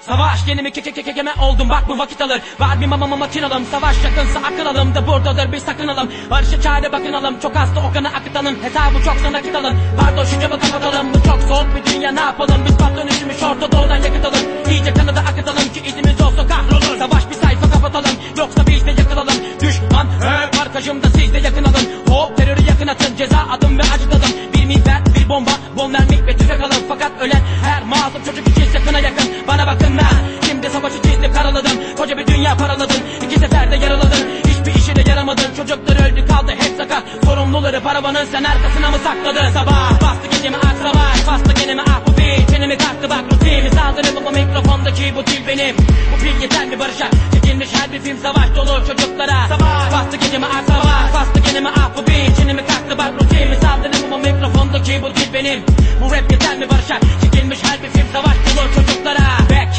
Savaş gelimi keke keke kekeme oldum. Bak bu vakit alır. Var bir mamama makinalım Savaş yakınsa akıl alım. Da buradadır bir sakınalım. Barışa çare bakınalım. Çok hasta o kanı akıtalım. Hesabı çoksa nakit alın Pardon şu camı kapatalım. Bu çok soğuk bir dünya. Ne yapalım? Biz patron üşümüş orta doğudan yakıtalım İyice kanı da akıtalım ki izimiz olsa kahrolur. Savaş bir sayfa kapatalım. Yoksa biz de yakılalım Düşman hep arkacımda siz de yakın alın. Hop terörü yakın atın. Ceza adım ve acıdadım Bana bakın lan Şimdi savaşı çizdim karaladım. Koca bir dünya paraladım İki seferde yaraladım Hiçbir işe de yaramadın. Çocuklar öldü kaldı hep sakat Sorumluları paravanın sen arkasına mı sakladın? Sabah bastı gecemi ak savaş Bastı genimi ah bu bir Çenemi kalktı bak rutimi Saldırı bu mikrofondaki bu dil benim. Bu pil yeter mi barışa. Çekilmiş her bir film savaş dolu çocuklara. Savaş bastı gecemi ak savaş Bastı genimi ah bu bir Çenemi kalktı bak rutimi Saldırı bu mikrofondaki bu dil benim. Bu rap yeter mi barışa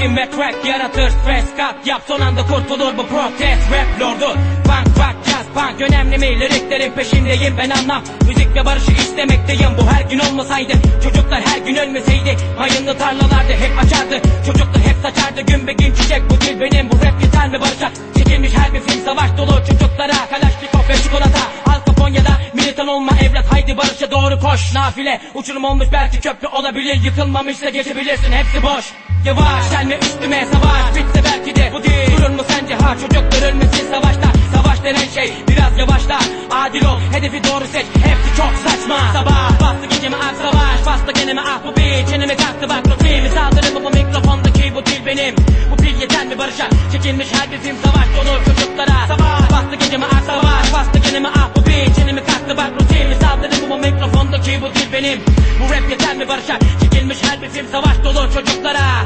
Ve crack yaratır stres kat Yap son anda kurtulur bu protest. Rap lordu Punk rock jazz punk. Önemli mi? Liriklerin peşindeyim ben anlam. Müzik ve barışı istemekteyim. Bu her gün olmasaydı Çocuklar her gün ölmeseydi. Mayınlı tarlalarda hep açardı. Çocuklar hep saçardı. Gün be gün çiçek Bu dil benim. Bu rap yeter mi barışa doğru koş nafile. Uçurum olmuş belki köprü olabilir. Yıkılmamışsa geçebilirsin hepsi boş. Yavaş gelme üstüme savaş? Bitse belki de bu değil Durur mu sence ha çocuklar ölmesin savaşta? Savaş denen şey biraz yavaşla. Adil ol hedefi doğru seç. Hepsi çok saçma. Sabah bastı gecemi ak savaş. Bastı genimi ah bu bir. Çenemi kalktı bak rutimi Saldırı bu mikrofondaki bu dil benim. Bu pil yeter mi barışa? Çekilmiş her bir film savaş. Dolu çocuklara. Sabah bastı gecemi ak savaş. Bastı bu dil benim. Bu rap yeter mi barışa. Çekilmiş her bizim savaş dolu çocuklara.